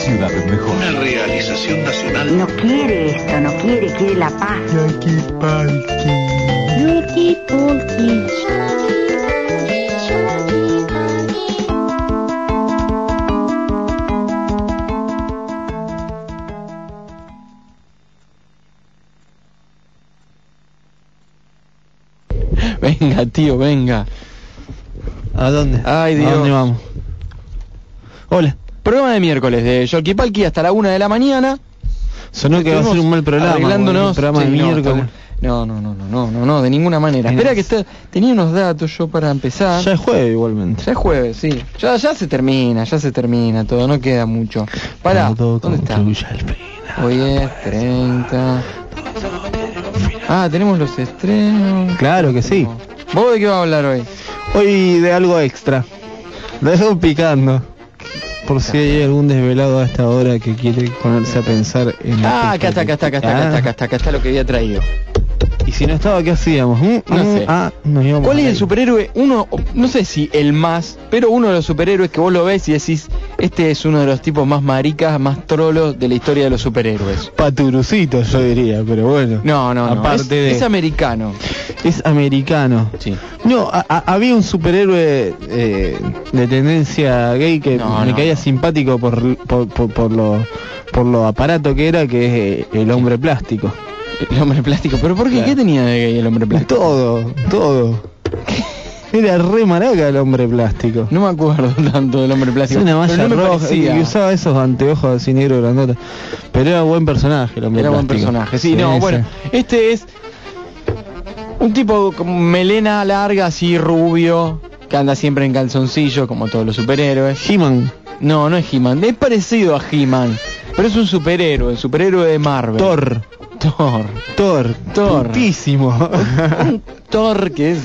ciudad mejor. Una realización nacional. No quiere esto, no quiere, quiere la paz. Yuki Pulki. Venga, tío, venga. ¿A dónde? Ay, Dios. ¿A dónde vamos? Hola. Programa de miércoles de Yolki Palki hasta la una de la mañana. Sonó que va a ser un mal programa. Arreglándonos. un programa Sí, de no, miércoles. No, no, no, no, no, no, no, de ninguna manera. Espera que está, tenía unos datos yo para empezar. Ya es jueves igualmente. Ya es jueves, sí. Ya, ya se termina, ya se termina todo, no queda mucho. Para, ¿dónde está? final. Hoy es 30. Ah, tenemos los estrenos. Claro que sí. ¿Vos de qué vas a hablar hoy? Hoy de algo extra. Dejo picando. Por si hay algún desvelado a esta hora que quiere ponerse a pensar en... Ah, la acá está, acá está, acá está, acá está, acá está, acá está lo que había traído. Y si no estaba, ¿qué hacíamos? Mm, No mm, sé. Ah, nos íbamos ¿Cuál es el superhéroe? Uno, no sé si el más, pero uno de los superhéroes que vos lo ves y decís, este es uno de los tipos más maricas, más trolos de la historia de los superhéroes. Paturucito, yo diría, pero bueno. No, no, no. Aparte es, de... es americano. Es americano. Sí. No, a- a- había un superhéroe eh, de tendencia gay que No, me no, caía simpático por, por, por, por lo por lo aparato que era, que es eh, el hombre plástico. El hombre plástico. ¿Pero por qué? Claro. ¿Qué tenía de gay el hombre plástico? Todo, todo. Era re maraca el hombre plástico. No me acuerdo tanto del hombre Es plástico. una pero malla no roja y usaba esos anteojos así negro grandotes. Pero era buen personaje el hombre Era buen plástico. personaje. Sí, no, bueno, este es un tipo con melena larga, así rubio, que anda siempre en calzoncillo, como todos los superhéroes. He-Man, No, no es He-Man, es parecido a He-Man, pero es un superhéroe, superhéroe de Marvel. Thor, Thor. Thor, Thor. putísimo. Un Thor que es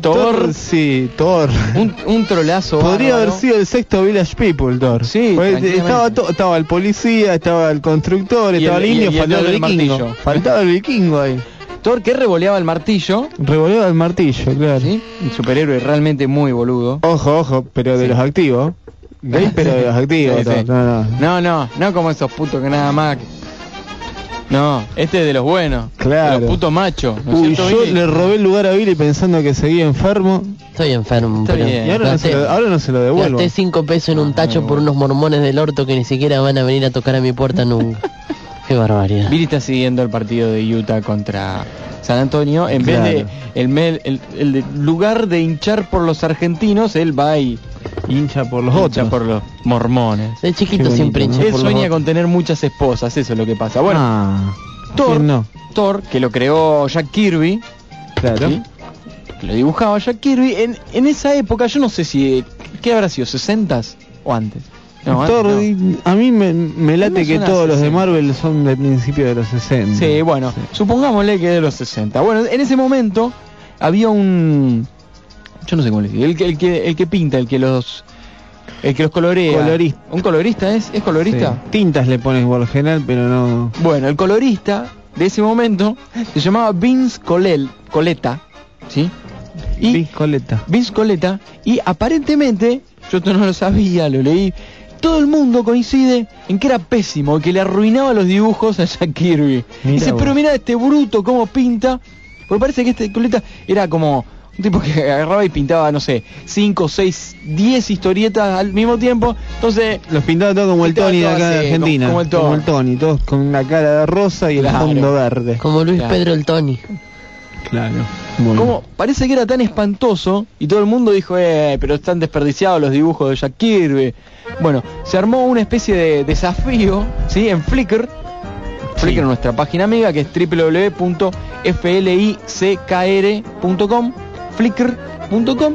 Thor, sí, Thor. un, un trolazo. Podría bárbaro. haber sido el sexto Village People, Thor. Sí, estaba, to- estaba el policía, estaba el constructor, Y estaba el- el, el- indio, el faltaba el, martillo. Faltaba el vikingo ahí. Thor que revoleaba el martillo, Revolvió el martillo, claro. ¿sí? Un superhéroe realmente muy boludo. Ojo, ojo, pero de Sí. los activos. Gay, pero de los activos. Sí. Thor. No, no. No, no, no como esos putos que nada más. No, este es de los buenos. Claro. De los putos machos. ¿no es Uy, cierto, yo Billy? le robé el lugar a Billy pensando que seguía enfermo. Estoy enfermo, Está pero bien. Y ahora no, se lo, ahora no se lo devuelvo. gasté cinco pesos en un tacho por unos mormones del orto que ni siquiera van a venir a tocar a mi puerta nunca. Qué barbaridad. Billy está siguiendo el partido de Utah contra San Antonio. En Claro. vez de el, lugar de hinchar por los argentinos, él va y Hincha por los hincha otros. por los mormones. De chiquito siempre ¿no? hinché Él por los sueña otros. con tener muchas esposas, eso es lo que pasa. Bueno, Ah, Thor, ¿quién no? Thor, que lo creó Jack Kirby, Claro. ¿sí? que lo dibujaba Jack Kirby, en, en esa época, yo no sé si, ¿qué habrá sido? ¿60s o antes? No, Thor, no. a mí me, me late que todos los de 60. Marvel son del principio de los 60. Sí, bueno, supongámosle que de los 60. Bueno, en ese momento había un... Yo no sé cómo le digo. El que, el que, el que pinta, el que los... El que los colorea. Colorista. ¿Un colorista es? ¿Es colorista? Sí. Tintas le pones por general, pero no... Bueno, el colorista de ese momento se llamaba Vince Colel, Coleta, ¿sí? Y Vince Coleta. Vince Coleta y aparentemente, yo esto no lo sabía, lo leí, todo el mundo coincide en que era pésimo, que le arruinaba los dibujos a Jack Kirby. Mirá Dice, vos. pero mira este bruto cómo pinta, porque parece que este Coleta era como un tipo que agarraba y pintaba, no sé, 5, 6, 10 historietas al mismo tiempo, entonces Los pintaba todo como el Tony de acá de Argentina. como- como el Tony. todos con una cara de rosa y Claro. el fondo verde. Como Luis Claro. Pedro el Tony. Claro. Bueno. Como parece que era tan espantoso y todo el mundo dijo, eh, pero están desperdiciados los dibujos de Jack Kirby. Bueno, se armó una especie de desafío, ¿sí? En Flickr. Flickr, nuestra página amiga, que es www.flickr.com. Flickr.com.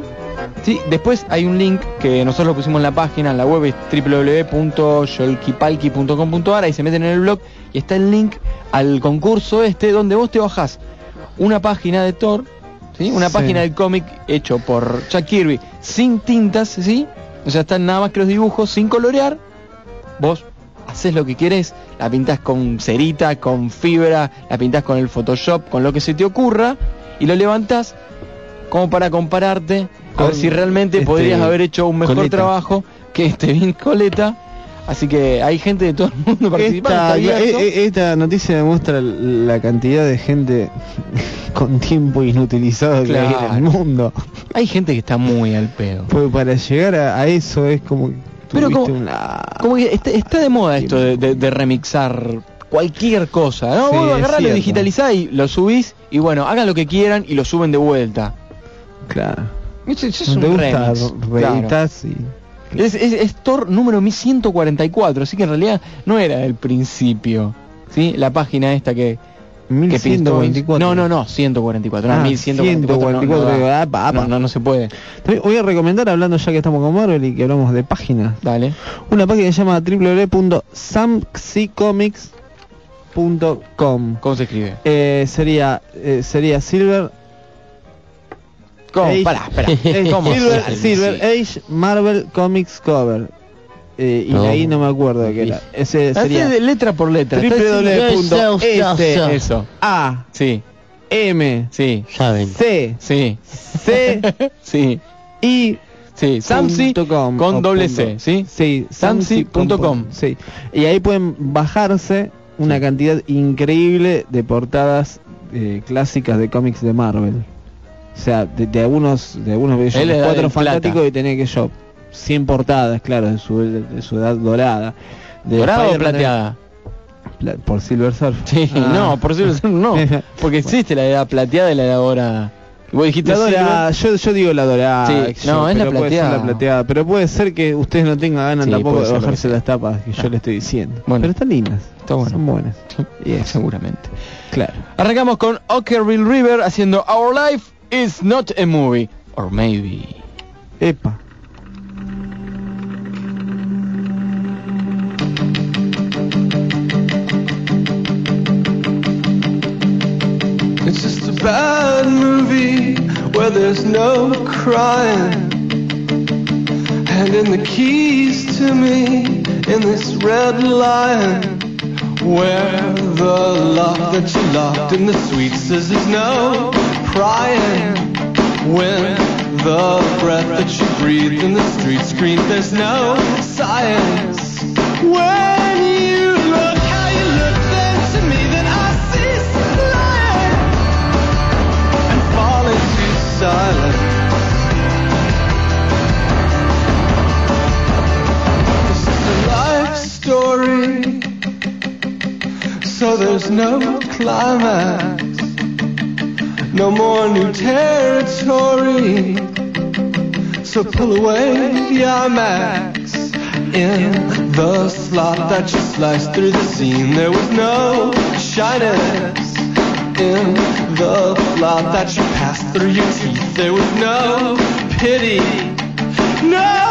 Sí, después hay un link que nosotros lo pusimos en la página, en la web es www.yolkipalki.com.ar, ahí se meten en el blog y está el link al concurso este donde vos te bajás una página de Thor, ¿sí? Una Sí. página del cómic hecho por Jack Kirby sin tintas, ¿sí? O sea, están nada más que los dibujos sin colorear. Vos haces lo que quieres, la pintas con cerita, con fibra, la pintas con el Photoshop, con lo que se te ocurra y lo levantás como para compararte a ver Con si realmente este podrías haber hecho un mejor Coleta. trabajo que este Vin Coleta Así que hay gente de todo el mundo participando. Esta, está abierto. e- e- esta noticia demuestra la cantidad de gente con tiempo inutilizado que hay en el mundo. Hay gente que está muy al pedo. Porque para llegar a, a eso es como Pero como- una... Como que está, está de moda esto de, de- de remixar cualquier cosa. ¿no? Sí, Vos agarrás, lo digitalizás y lo subís y bueno, hagan lo que quieran y lo suben de vuelta. Claro. Eso, eso es No un remix, claro. y... Es, es, es Thor número 1144, así que en realidad no era del principio. ¿Sí? La página esta que... que pintó- 1124. No, no, no, 144. No, Ah, 1144. no, 144, no, da. apa, apa. no, no, no se puede. Voy a recomendar, hablando ya que estamos con Marvel y que hablamos de páginas, Dale. una página que se llama www.samxicomics.com ¿Cómo se escribe? eh, sería eh, sería Silver ¿Cómo? Age- Pará, espera. ¿Cómo Silver, Age Marvel Comics Cover Eh, y No. ahí no me acuerdo de qué era ese Hacé sería de letra por letra. www.s Eso. A Sí, M sí. C sí. C sí, I sí. Samsi punto com, con doble. C, ¿sí? Sí, Samsi punto com. Sí. Y ahí pueden bajarse una cantidad increíble de portadas eh, clásicas de cómics de Marvel. O sea, de, de algunos de algunos de ellos, cuatro plata. fantásticos y tenía que yo 100 portadas, claro, de su, de su edad dorada. De ¿Dorada o plateada? pla- por Silver Surf. Sí, Ah. no, por cierto, no. Porque existe la edad plateada y la edad dorada. Vos dijiste La dorada, silver. yo, yo digo la dorada. Sí, no, es la plateada. la plateada. Pero puede ser que ustedes no tengan ganas Sí, tampoco de bajarse las tapas que yo Ah. le estoy diciendo. Bueno. Pero están lindas. Está bueno. Son buenas. Y eso. Seguramente. Claro. Arrancamos con Ockerville River haciendo Our Life is not a movie. Or maybe. Epa. It's just a bad movie where there's no crying. Handing the keys to me in this red lion. Where the lock that you locked in the says there's no prying. When the breath that you breathe in the street screams there's no science. When so there's no climax, no more new territory. So pull away the IMAX. In the slot that you sliced through the scene, there was no shyness. In the plot that you passed through your teeth, there was no pity. No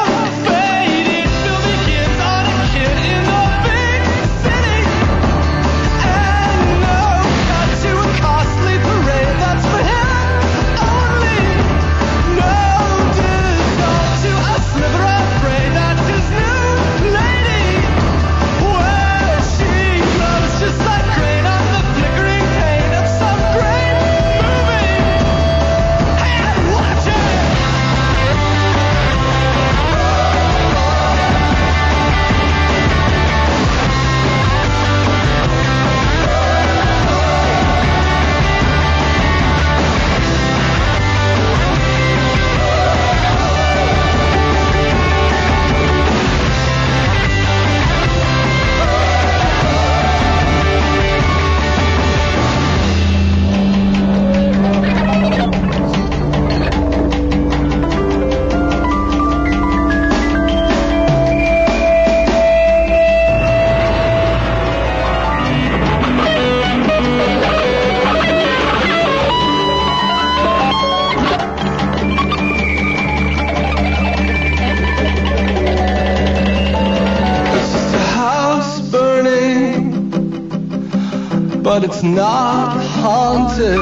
not haunted.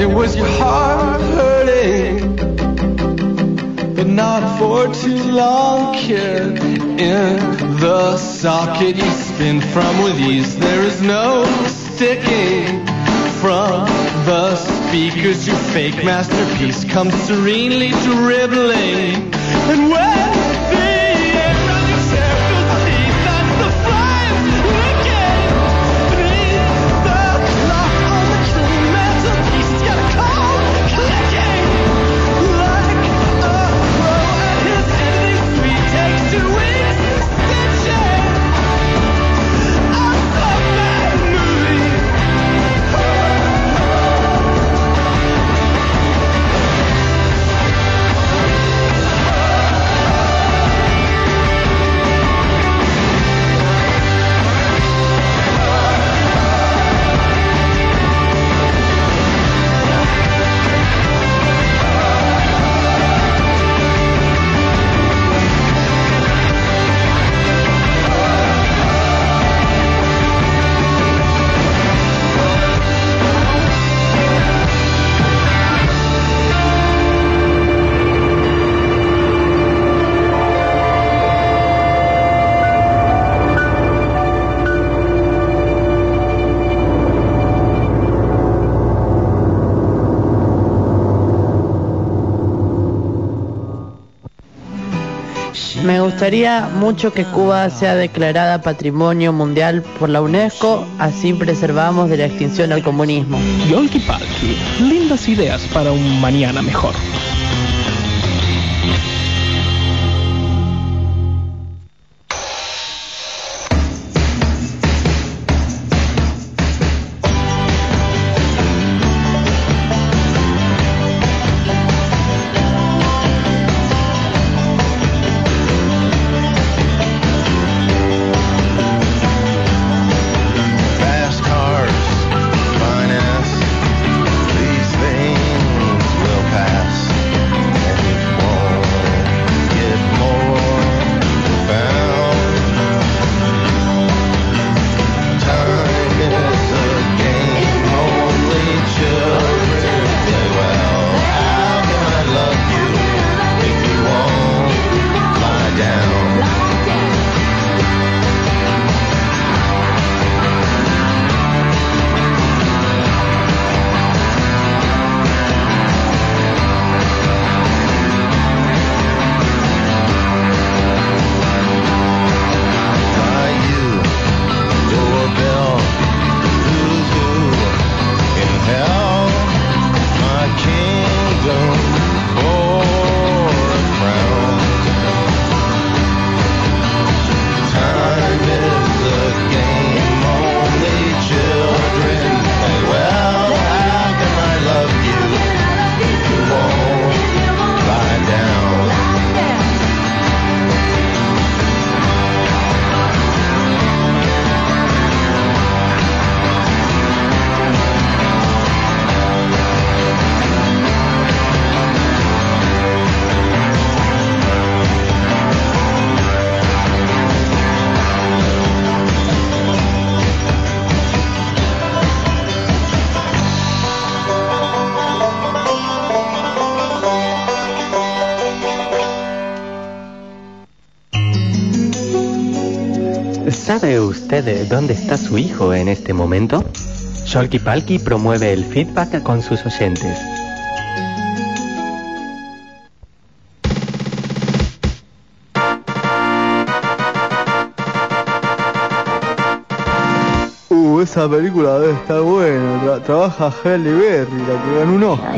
It was your heart hurting, but not for too long, kid. In the socket you spin from with ease, there is no sticking from the speakers. Your fake masterpiece comes serenely dribbling, and when Me gustaría mucho que Cuba sea declarada Patrimonio Mundial por la UNESCO, así preservamos de la extinción al comunismo. Yolki Palki, lindas ideas para un mañana mejor. ¿Sabe usted dónde está su hijo en este momento? Sholky Palki promueve el feedback con sus oyentes. Uh, esa película debe estar buena. Tra- trabaja Halle Berry, la que ganó un Oscar.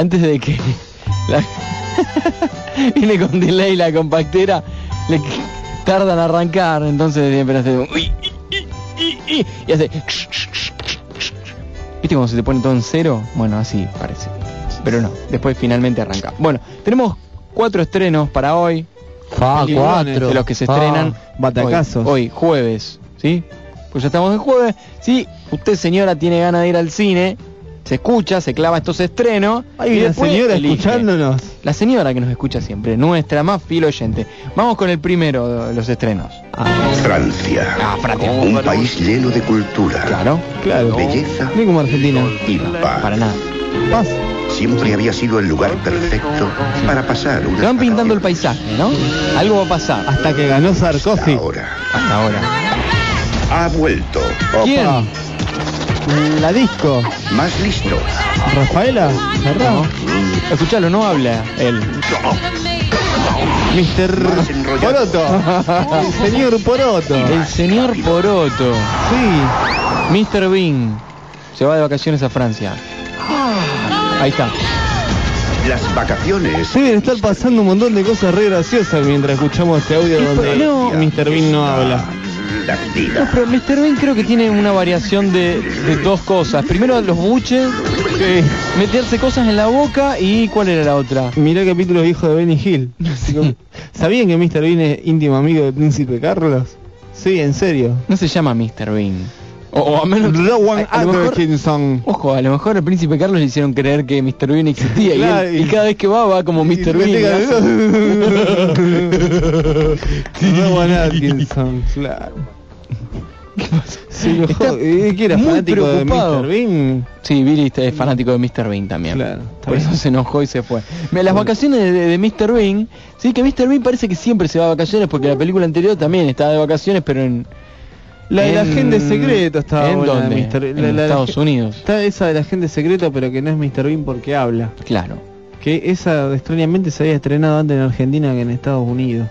Antes de que la- viene con delay la compactera, le tardan a arrancar, entonces siempre hace un y, hace ¿Viste cómo se te pone todo en cero? Bueno, así parece. Pero no, después finalmente arranca. Bueno, tenemos cuatro estrenos para hoy. Fa, cuatro. De los que se estrenan Batacazos. Hoy, hoy, jueves, ¿sí? Pues ya estamos en jueves. Si usted, señora, tiene ganas de ir al cine, se escucha, se clava estos estrenos. Hay y una señora elige. escuchándonos. La señora que nos escucha siempre, nuestra más fiel oyente. Vamos con el primero de los estrenos. Francia. Ah, Francia. Un país lleno de cultura. Claro. Claro. Belleza Ni como Argentina. y paz. Para nada. Paz. Siempre había sido el lugar perfecto para pasar una Se van pintando el paisaje, ¿no? Algo va a pasar. Hasta que ganó Sarkozy. Ahora Hasta ahora. ha vuelto. ¿Quién? La disco. Más listo. Rafaela. Cerrado. Escuchalo, no habla él. Enrollado. Poroto. El señor Poroto. El señor Poroto. Sí. Mr. Bean. Se va de vacaciones a Francia. Ahí está. Las vacaciones. Deben estar pasando un montón de cosas re graciosas mientras escuchamos este audio donde no. Mr. Bean no habla. La No, pero Mr. Bean creo que tiene una variación de, de dos cosas. Primero los buches, meterse cosas en la boca y ¿cuál era la otra? Mirá el capítulo viejo de Benny Hill. ¿Sabían que Mr. Bean es íntimo amigo del príncipe Carlos? Sí, en serio. No se llama Mr. Bean. O, o a menos Rowan a, a lo mejor, Atkinson. Ojo, a lo mejor al príncipe Carlos le hicieron creer que Mr. Bean existía y, él- y y- cada vez que va va como Mr. Bean. Rowan Atkinson, claro. ¿Qué pasa? Sí, Está jod- ¿y qué era muy fanático de. Mr. Bean? Sí, Billy es fanático de Mr. Bean también. Claro, está Por bien. eso se enojó y se fue. Mira, las vacaciones de, de Mr. Bean, sí que Mr. Bean parece que siempre se va de vacaciones porque la película anterior también estaba de vacaciones, pero en, La del En- agente secreto estaba ¿En buena de dónde? En la- la- la- Estados Unidos. Está esa del agente secreto, pero que no es Mr. Bean porque habla. Claro. Que esa extrañamente se había estrenado antes en Argentina que en Estados Unidos.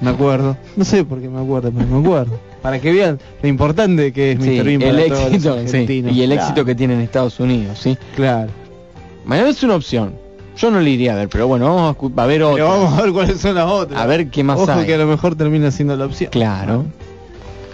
Me acuerdo. No sé por qué me acuerdo, pero me acuerdo. Para que vean lo importante que es Sí, Mr. Bean el para todos los sí, argentinos. y el Claro, éxito que tiene en Estados Unidos, ¿sí? Claro. Bueno, es una opción. Yo no le iría a ver, pero bueno, vamos a, ver otra. Pero vamos a ver cuáles son las otras. A ver qué más Ojo hay. que a lo mejor termina siendo la opción. Claro.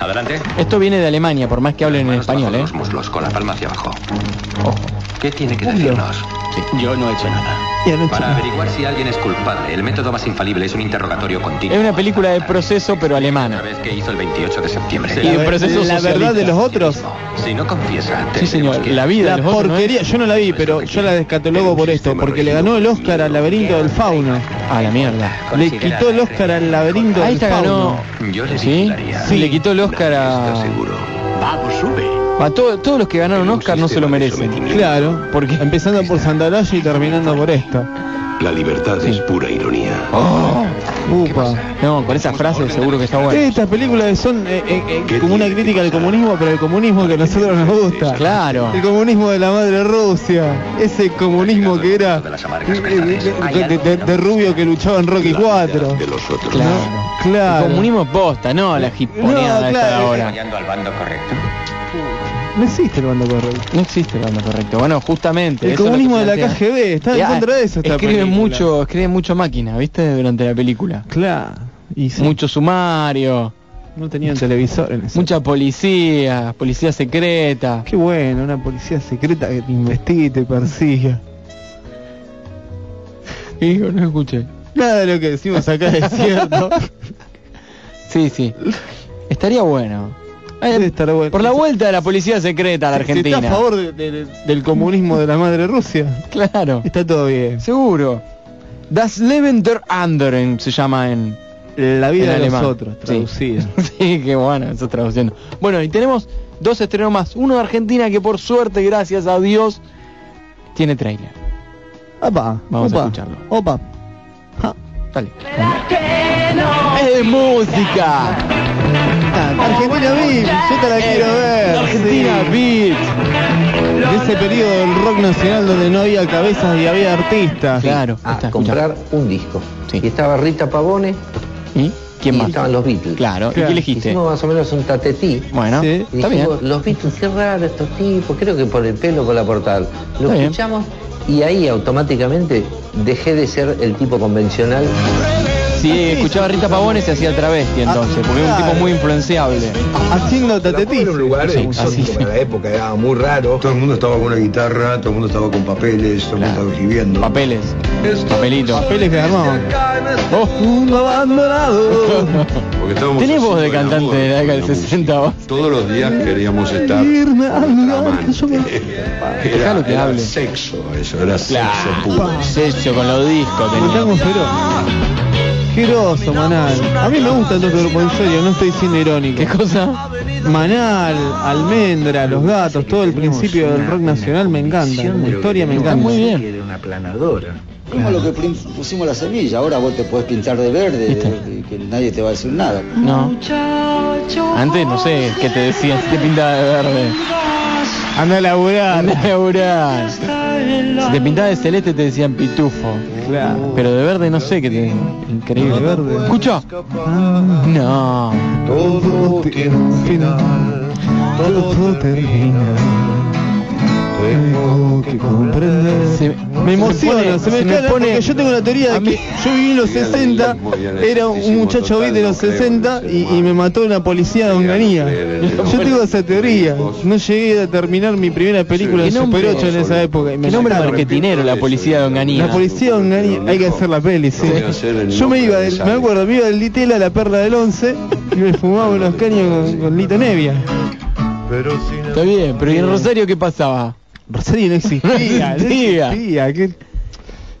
Adelante. Esto viene de Alemania, por más que hablen en español, ¿eh? Los muslos con la palma hacia abajo. Ojo. ¿Qué tiene que decirnos? Yo no he hecho nada. Ya no he hecho Para nada. averiguar si alguien es culpable, el método más infalible es un interrogatorio continuo. Es una película de proceso, pero La alemana. vez que hizo el 28 de septiembre. Y de La, proceso la socialista. verdad de los otros. Si no confiesa, Sí, señor. que- La vida La otros, ¿no porquería, yo no la vi, pero yo la descatalogo por esto, porque le ganó el Oscar al laberinto del fauno. A la mierda. Le quitó el Oscar al laberinto Ahí del está fauno. ganó. Yo le ¿Sí? Sí. Le quitó el Oscar a. seguro. Vamos, sube. a todo- todos los que ganaron Oscar no se lo merecen. Claro, Porque empezando por Sandalaya y terminando por esto. La libertad es pura ironía. Oh, Upa. no, con esa frase seguro que está bueno. Estas películas son eh, eh, eh, como una crítica al comunismo, pero el comunismo que a nosotros nos gusta. Claro. El comunismo de la madre Rusia. Ese comunismo que era De rubio que luchaba en Rocky 4. De los otros. Claro. Claro. El comunismo posta, no la hiponeada No, esta de claro. ahora. Apoyando al bando correcto. No existe el bando correcto. No existe el bando correcto. Bueno, justamente. El eso comunismo de la. KGB, está en contra de eso esta Escriben película. mucho, escriben mucho máquina, ¿viste? Durante la película. Claro. Y sí, Mucho sumario, no tenían televisor en ese. mucha policía, policía secreta. Qué bueno, una policía secreta que te investigue y te persiga. Hijo, no escuché. Nada de lo que decimos acá es cierto. Sí, sí. Estaría bueno. Eh, Debe estar bueno. Por la vuelta de la policía secreta a la Argentina. está a favor de- de- del comunismo de la madre Rusia, Claro. está todo bien. Seguro. Das Leben der Anderen se llama en, La vida en de alemán. los otros, Sí. traducida. Sí, qué bueno, eso traduciendo. Bueno, y tenemos dos estrenos más. Uno de Argentina que por suerte, gracias a Dios, tiene trailer. Opa, Vamos a escucharlo. Opa. Ja. Dale. ¡Es de Argentina Beat, yo te la quiero ver. Argentina sí. De ese periodo del rock nacional donde no había cabezas y había artistas. Claro, a está, comprar un disco. Sí. Y estaba Rita Pavone ¿Y quién y más? estaban los Beatles. Claro, ¿y qué elegiste? Hicimos más o menos un tatetí. Bueno, Sí. Está bien. los Beatles, qué raro estos tipos, creo que por el pelo, por la portada. Lo Está bien. escuchamos y ahí automáticamente dejé de ser el tipo convencional. Si escuchaba a Rita Pavone se hacía travesti entonces, porque era un tipo muy influenciable. Haciendo tatetí. Era un lugar Sí, exótico así. para la época, era muy raro. Todo el mundo estaba con una guitarra, todo el mundo estaba con papeles, todo el mundo estaba escribiendo. Papeles, papelito. Papeles que armaban. Oh, Mundo abandonado. Tenés voz de cantante de la década del con la 60 vos. Todos los días queríamos estar Irme Era, Dejalo que hable. sexo, eso, era sexo puro. sexo con los discos Como tango tenía. feroz. Qué groso, Manal. A mí me gusta todo este grupo, en serio, no estoy siendo irónico. ¿Qué cosa? Manal, Almendra, Los Gatos, todo el principio del rock nacional me encanta. La historia me encanta. muy bien. Una planadora. Como lo que pusimos la semilla, ahora vos te podés pintar de verde, de- que nadie te va a decir nada. No. Antes no sé qué te decían, si te pintaba de verde. Anda a laburar. Anda a laburar. Si te pintaba de celeste te decían pitufo. Claro. Pero de verde no sé qué te... Increíble. De verde. Escucha. No. Todo tiene un final. Todo termina. Tengo que comprender. Se- me emociona, se me, se me pone- porque yo tengo la teoría de mí- que yo viví en los 60, era un muchacho de los 60 y, y me mató una policía de Onganía. Yo tengo esa teoría. No llegué a terminar mi primera película de. Super 8 en esa época. y me Qué nombre marketinero la policía de Onganía. La policía de Onganía, hay que hacer la peli, sí. Yo me iba, del, me acuerdo, me iba del Ditela a la perla del 11 y me fumaba unos caños con, con Lito Nevia. Está bien, pero ¿y en Rosario qué pasaba? Rosario no existía, no existía. que-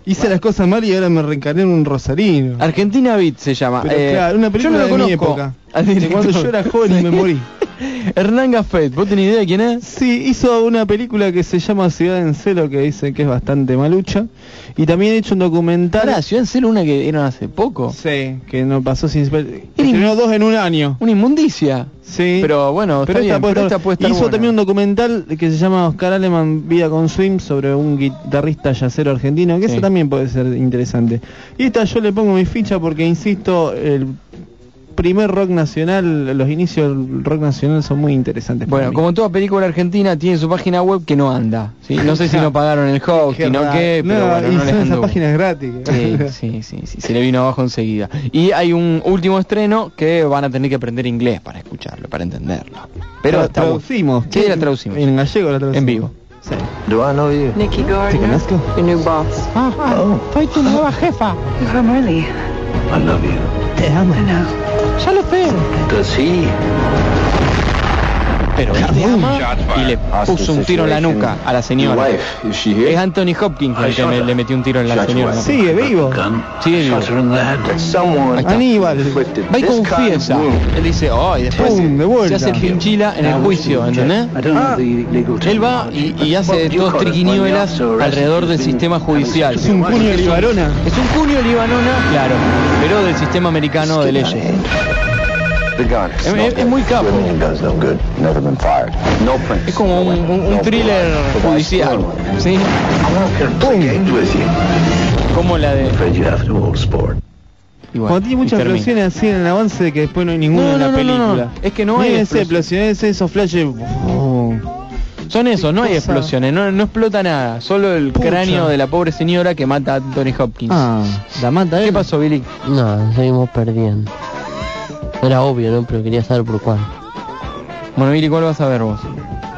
Hice las cosas mal y ahora me reencarné en un rosarino. Argentina Beat se llama. Eh, claro, una película yo no lo de mi época. Cuando yo era joven y me morí. Hernán Gaffet, ¿vos tenés idea de quién es? Sí, hizo una película que se llama Ciudad en Celo, que dice que es bastante malucha. Y también ha hecho un documental. Pará, Ciudad en Celo una que dieron hace poco. Sí, que no pasó sin... Estrenó dos en un año. Una inmundicia. Sí. Pero bueno, Pero está esta bien, puede pero estar- esta puede estar Hizo buena. también un documental que se llama Oscar Aleman Vida con Swim sobre un guitarrista yacero argentino, que Sí. eso también puede ser interesante. Y esta yo le pongo mi ficha porque, insisto, el primer rock nacional, los inicios del rock nacional son muy interesantes. para Bueno, mí. como toda película argentina tiene su página web que no anda. ¿sí? No sé si no pagaron el hosting o qué, pero No, bueno, y no les anduvo. páginas gratis. Sí, sí, sí, sí, se le vino abajo enseguida. Y hay un último estreno que van a tener que aprender inglés para escucharlo, para entenderlo. Pero La traducimos. Sí, la traducimos. En gallego la traducimos. En vivo. Sí. Do I know you? Nikki ¿Te Gardner, conozco? your new boss. Soy tu nueva jefa. I'm really. I love you. Te amo. Ya lo he? Pero él te ama y le puso un tiro en la nuca a la señora. Es Anthony Hopkins el que me- le metió un tiro en la señora. ¿no? Sigue vivo. Sigue vivo. Aníbal. Va y confiesa. Él dice, oh, y después Pum, se hace el pinchila en el juicio, ¿entendés? Term. Él va y, y hace dos triquiñuelas alrededor del sistema judicial. Es un puño de libarona. Es un cuño libanona, claro, pero del sistema americano de leyes. Es, es- es muy capo. guns no good. Never been fired. No prints. Es como un, un- un thriller judicial, ¿sí? Como la de... Bueno, Cuando tiene muchas explosiones así en el avance de que después no hay ninguna No, en la no, no, no, película. no. Es que no hay Miren explosiones. explosiones, esos flashes. oh. Son esos, no hay explosiones, no, no explota nada, solo el Pucha. cráneo de la pobre señora que mata a Anthony Hopkins. Ah, la mata él. ¿Qué pasó, Billy? No, seguimos perdiendo. Era obvio, ¿no? Pero quería saber por cuál. Bueno, Billy, ¿cuál vas a ver vos?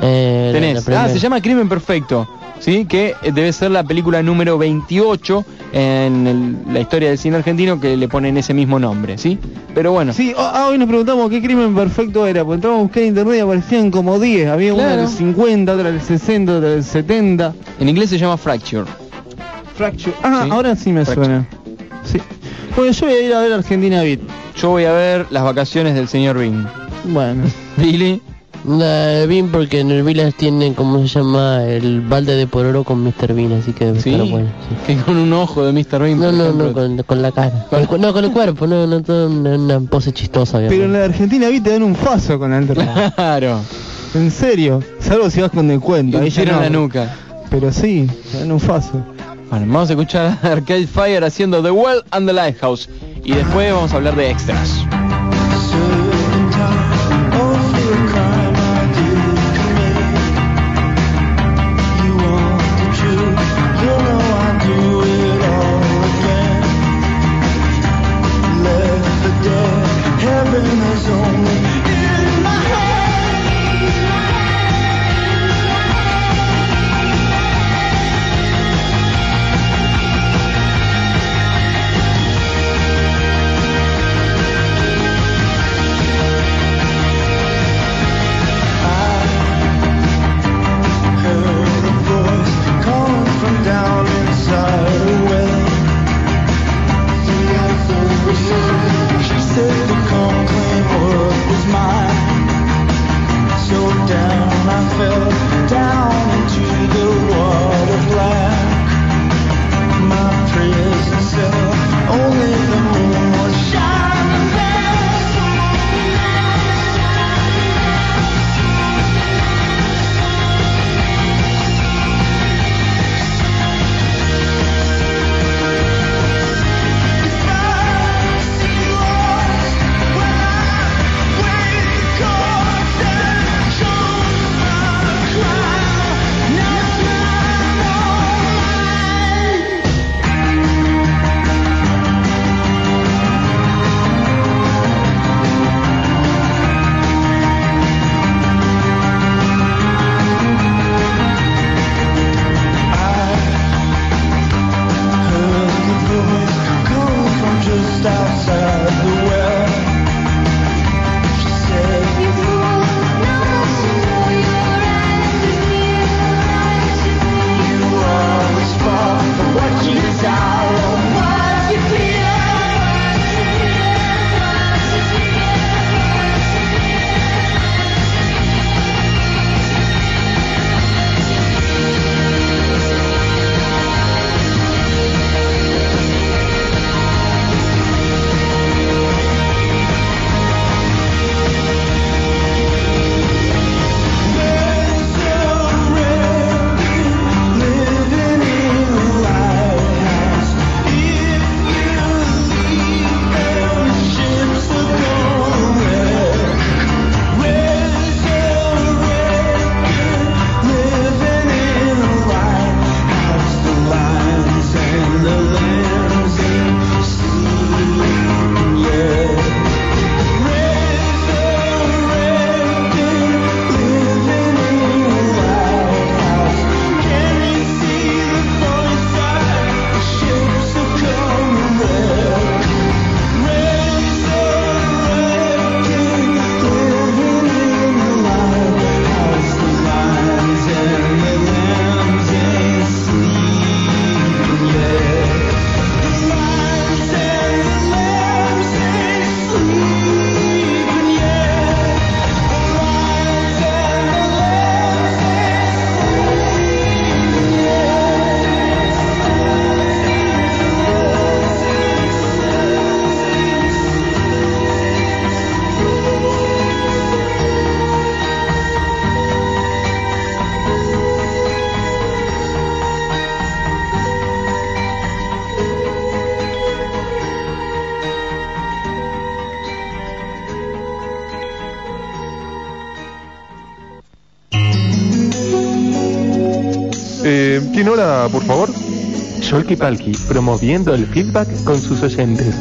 Eh, la- la Tenés, ah, se llama Crimen Perfecto, ¿sí? Que eh, debe ser la película número 28 en el- la historia del cine argentino que le ponen ese mismo nombre, ¿sí? Pero bueno, Sí, oh, ah, hoy nos preguntamos qué crimen perfecto era, porque entramos a buscar en internet y aparecían como 10, había una Claro. del 50, otra del 60, otra del 70. en inglés se llama Fracture. Fracture. Ah, Sí. ahora sí me Fracture. suena. Sí. Bueno, yo voy a ir a ver Argentina Beat. Yo voy a ver las vacaciones del señor Bing. Bueno. Billy, La Bean porque en el Village tiene, como se llama? El balde de pororo con Mr. Bean, así que debe ¿sí? estar bueno. sí. Que con un ojo de Mr. Bean. No, no, ejemplo. no, con, con la cara. Con el no, con el cuerpo, no, no, todo una, una pose chistosa. Pero en obviamente. la Argentina Beat te dan un faso con la entrada. Claro, en serio. Salvo si vas con descuento. un Ahí en no. la nuca. Pero sí, te dan un faso. Bueno, vamos a escuchar Arcade Fire haciendo The Well and the Lighthouse. Y después vamos a hablar de extras. Promoviendo el feedback con sus oyentes.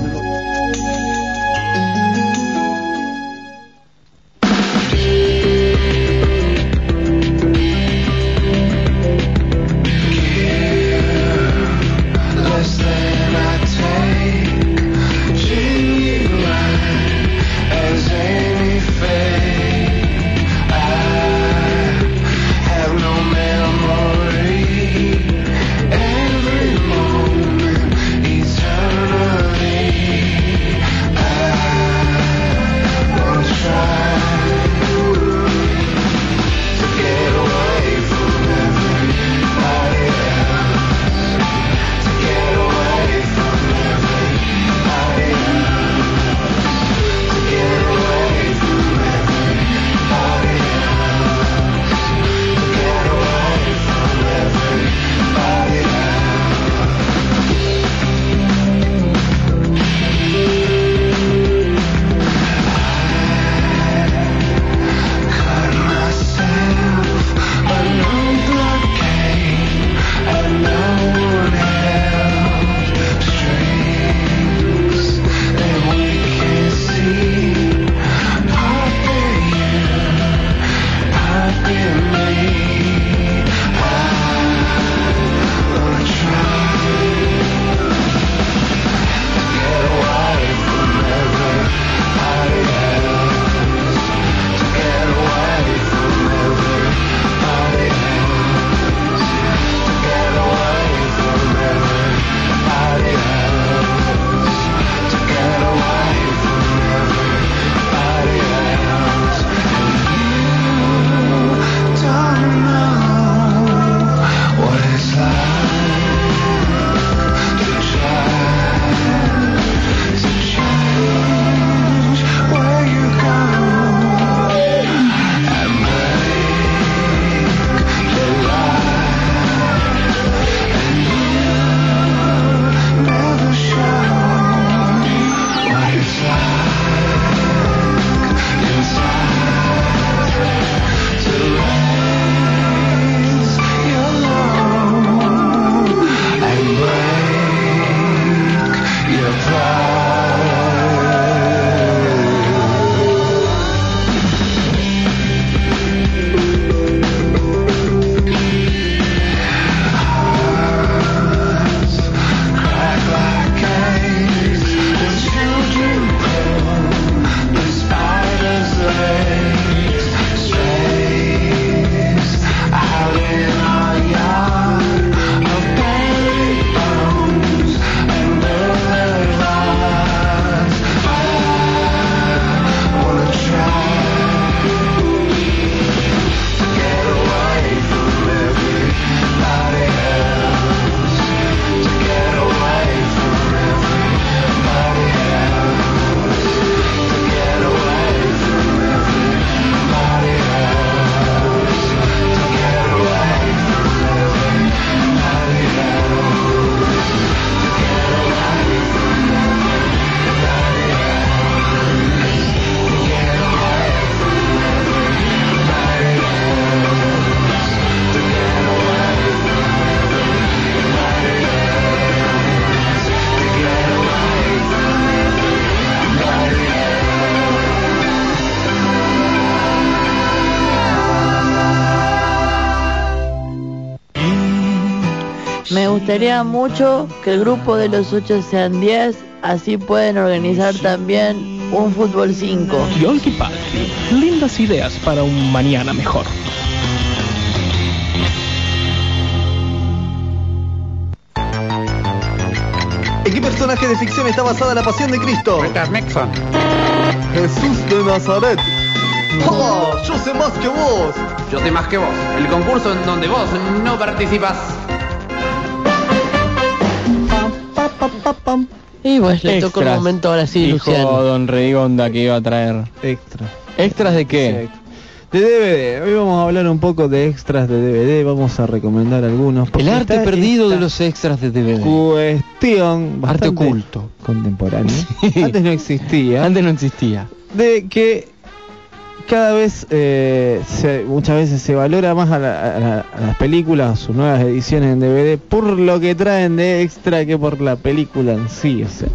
Me gustaría mucho que el grupo de los 8 sean 10, así pueden organizar también un fútbol 5. Yolki Palki, lindas ideas para un mañana mejor. ¿En qué personaje de ficción está basada la pasión de Cristo? Nixon. Jesús de Nazaret. ¡Oh! Yo sé más que vos. Yo sé más que vos. El concurso en donde vos no participas. Y pues le tocó el Extras, momento ahora sí, Dijo Luciano. Don Regonda que iba a traer. Extra. ¿Extras de qué? De DVD. Hoy vamos a hablar un poco de extras de DVD. Vamos a recomendar algunos. El arte perdido de los extras de DVD. Cuestión Arte oculto. contemporánea. Antes no existía. Antes no existía. De que cada vez, eh, se- muchas veces se valora más a, la- a la- a las películas, sus nuevas ediciones en DVD, por lo que traen de extra que por la película en sí. O sea,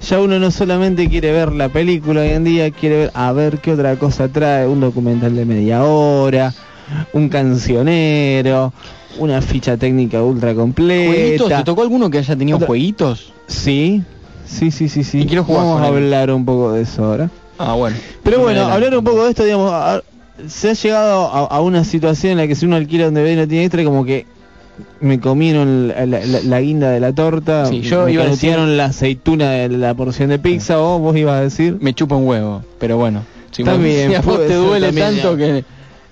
ya uno no solamente quiere ver la película hoy en día, quiere ver a ver qué otra cosa trae, un documental de media hora, un cancionero, una ficha técnica ultra completa. ¿Jueguitos? ¿Te tocó alguno que haya tenido Otra- jueguitos? Sí, sí, sí, sí, sí. Y quiero jugar Vamos a hablar un poco de eso ahora. Ah, bueno. Pero bueno, hablar un poco de esto, digamos, a- se ha llegado a, a una situación en la que si uno alquila un DVD y no tiene extra, como que me comieron la, la- la- la guinda de la torta, Sí, yo me iba a decir- la aceituna de la porción de pizza, o vos ibas a decir... Me chupa un huevo, pero bueno. Si Está vos- bien, si a vos puede te duele también, tanto que,